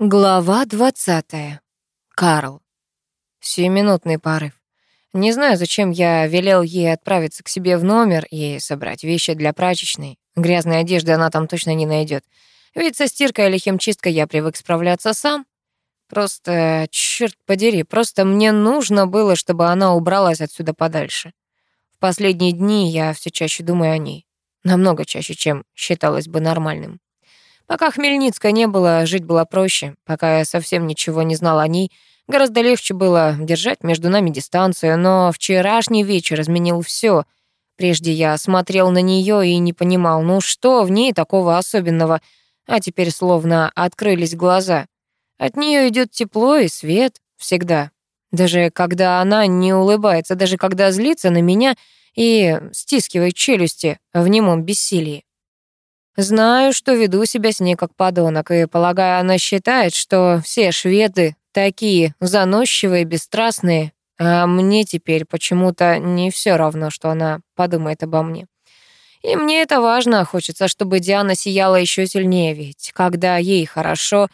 Глава двадцатая. Карл. Сиюминутный порыв. Не знаю, зачем я велел ей отправиться к себе в номер и собрать вещи для прачечной. Грязной одежды она там точно не найдет. Ведь со стиркой или химчисткой я привык справляться сам. Просто, черт подери, просто мне нужно было, чтобы она убралась отсюда подальше. В последние дни я все чаще думаю о ней. Намного чаще, чем считалось бы нормальным. Пока Хмельницка не было, жить было проще. Пока я совсем ничего не знал о ней, гораздо легче было держать между нами дистанцию, но вчерашний вечер изменил все. Прежде я смотрел на нее и не понимал, ну что в ней такого особенного, а теперь словно открылись глаза. От нее идет тепло и свет всегда. Даже когда она не улыбается, даже когда злится на меня и стискивает челюсти в немом бессилии. Знаю, что веду себя с ней как подонок, и, полагаю, она считает, что все шведы такие заносчивые, бесстрастные, а мне теперь почему-то не все равно, что она подумает обо мне. И мне это важно, хочется, чтобы Диана сияла еще сильнее, ведь когда ей хорошо,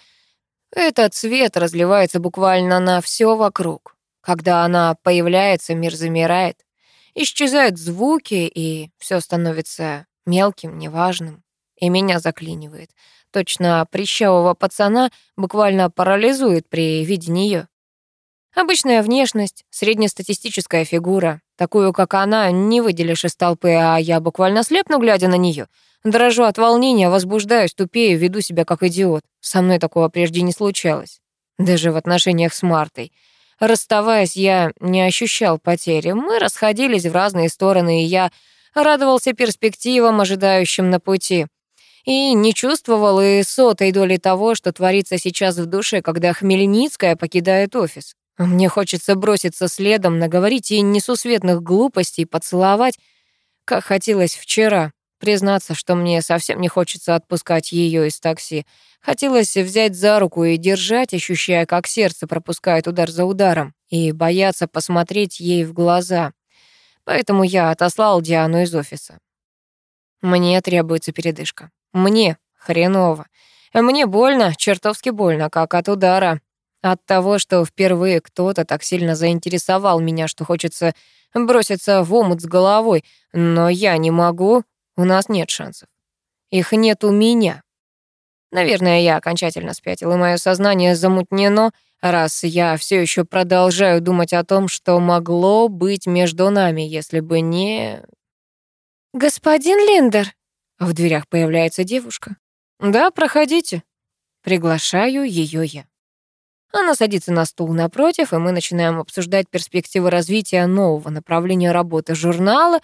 этот свет разливается буквально на все вокруг. Когда она появляется, мир замирает, исчезают звуки, и все становится мелким, неважным и меня заклинивает. Точно прищавого пацана буквально парализует при виде нее. Обычная внешность, среднестатистическая фигура. Такую, как она, не выделишь из толпы, а я буквально слепну, глядя на нее. Дрожу от волнения, возбуждаюсь, тупею, веду себя как идиот. Со мной такого прежде не случалось. Даже в отношениях с Мартой. Расставаясь, я не ощущал потери. Мы расходились в разные стороны, и я радовался перспективам, ожидающим на пути и не чувствовал и сотой доли того, что творится сейчас в душе, когда Хмельницкая покидает офис. Мне хочется броситься следом, наговорить ей несусветных глупостей, поцеловать, как хотелось вчера. Признаться, что мне совсем не хочется отпускать ее из такси. Хотелось взять за руку и держать, ощущая, как сердце пропускает удар за ударом, и бояться посмотреть ей в глаза. Поэтому я отослал Диану из офиса. Мне требуется передышка. Мне хреново. Мне больно, чертовски больно, как от удара. От того, что впервые кто-то так сильно заинтересовал меня, что хочется броситься в омут с головой. Но я не могу, у нас нет шансов. Их нет у меня. Наверное, я окончательно спятил, и мое сознание замутнено, раз я все еще продолжаю думать о том, что могло быть между нами, если бы не... «Господин Линдер», в дверях появляется девушка. «Да, проходите». Приглашаю ее я. Она садится на стул напротив, и мы начинаем обсуждать перспективы развития нового направления работы журнала,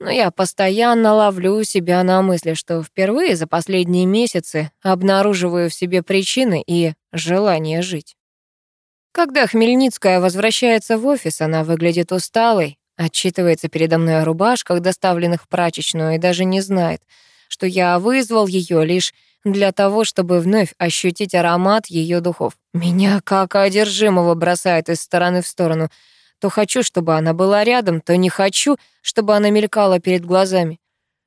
но я постоянно ловлю себя на мысли, что впервые за последние месяцы обнаруживаю в себе причины и желание жить. Когда Хмельницкая возвращается в офис, она выглядит усталой, отчитывается передо мной о рубашках, доставленных в прачечную, и даже не знает — что я вызвал ее лишь для того, чтобы вновь ощутить аромат ее духов. Меня как одержимого бросает из стороны в сторону. То хочу, чтобы она была рядом, то не хочу, чтобы она мелькала перед глазами.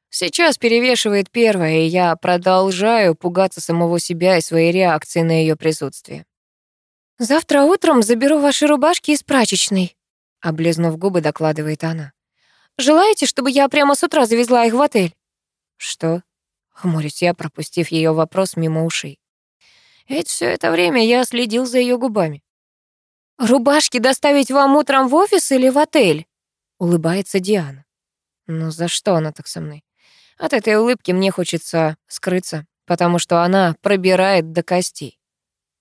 Сейчас перевешивает первое, и я продолжаю пугаться самого себя и своей реакции на ее присутствие. «Завтра утром заберу ваши рубашки из прачечной», — облизнув губы, докладывает она. «Желаете, чтобы я прямо с утра завезла их в отель?» «Что?» — хмурюсь я, пропустив ее вопрос мимо ушей. Ведь все это время я следил за ее губами. «Рубашки доставить вам утром в офис или в отель?» — улыбается Диана. «Ну за что она так со мной? От этой улыбки мне хочется скрыться, потому что она пробирает до костей».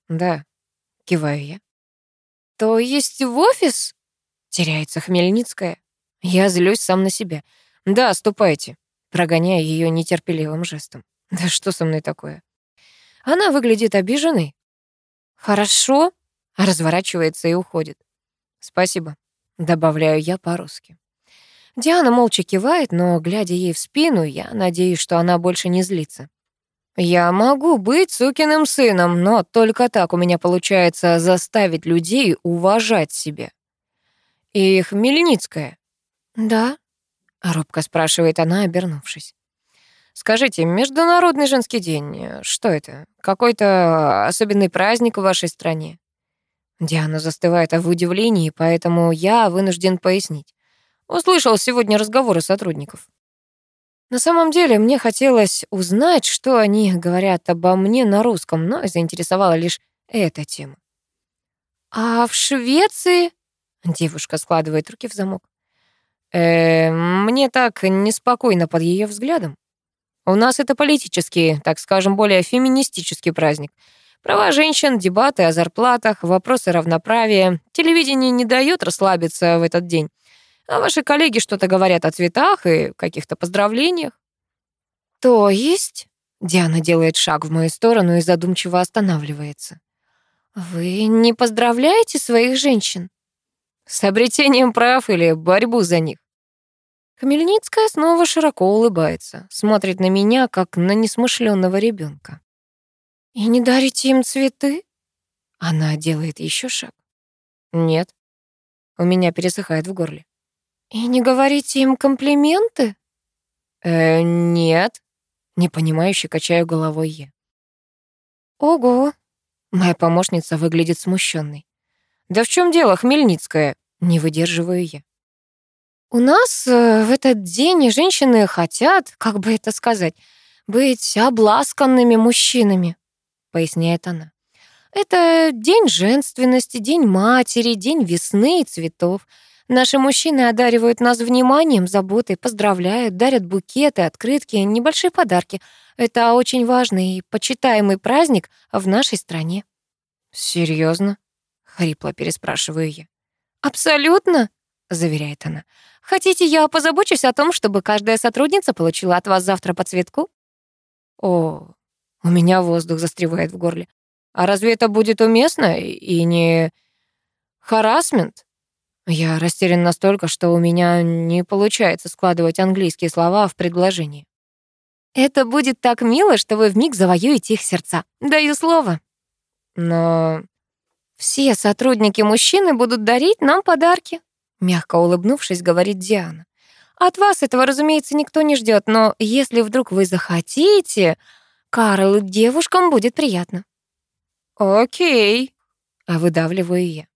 «Да», — киваю я. «То есть в офис?» — теряется Хмельницкая. Я злюсь сам на себя. «Да, ступайте» прогоняя ее нетерпеливым жестом. Да что со мной такое? Она выглядит обиженной. Хорошо, разворачивается и уходит. Спасибо, добавляю я по-русски. Диана молча кивает, но, глядя ей в спину, я надеюсь, что она больше не злится. Я могу быть сукиным сыном, но только так у меня получается заставить людей уважать себя. И Хмельницкая. Да, — робко спрашивает она, обернувшись. Скажите, Международный женский день, что это? Какой-то особенный праздник в вашей стране? Диана застывает в удивлении, поэтому я вынужден пояснить. Услышал сегодня разговоры сотрудников. На самом деле, мне хотелось узнать, что они говорят обо мне на русском, но заинтересовала лишь эта тема. «А в Швеции?» Девушка складывает руки в замок. Э, мне так неспокойно под ее взглядом. У нас это политический, так скажем, более феминистический праздник. Права женщин, дебаты о зарплатах, вопросы равноправия. Телевидение не дает расслабиться в этот день. А ваши коллеги что-то говорят о цветах и каких-то поздравлениях. То есть... Диана делает шаг в мою сторону и задумчиво останавливается. «Вы не поздравляете своих женщин?» «С обретением прав или борьбу за них?» Хмельницкая снова широко улыбается, смотрит на меня, как на несмышленного ребенка. «И не дарите им цветы?» Она делает еще шаг. «Нет». У меня пересыхает в горле. «И не говорите им комплименты?» «Э, нет». Непонимающе качаю головой я. «Ого!» Моя помощница выглядит смущенной. «Да в чем дело, Хмельницкая?» Не выдерживаю я. У нас э, в этот день женщины хотят, как бы это сказать, быть обласканными мужчинами, поясняет она. Это день женственности, день матери, день весны и цветов. Наши мужчины одаривают нас вниманием, заботой, поздравляют, дарят букеты, открытки, небольшие подарки. Это очень важный и почитаемый праздник в нашей стране. Серьезно? хрипло переспрашиваю я. Абсолютно, заверяет она. Хотите, я позабочусь о том, чтобы каждая сотрудница получила от вас завтра по цветку? О, у меня воздух застревает в горле. А разве это будет уместно и не харасмент? Я растерян настолько, что у меня не получается складывать английские слова в предложении. Это будет так мило, что вы вмиг завоюете их сердца. Даю слово. Но все сотрудники мужчины будут дарить нам подарки, Мягко улыбнувшись, говорит Диана. От вас этого, разумеется, никто не ждет, но если вдруг вы захотите, Карл, девушкам будет приятно. Окей, а выдавливаю я.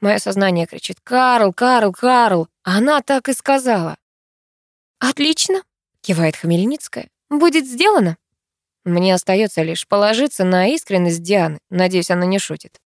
Мое сознание кричит «Карл, Карл, Карл!» Она так и сказала. «Отлично», — кивает Хмельницкая. «Будет сделано». Мне остается лишь положиться на искренность Дианы. Надеюсь, она не шутит.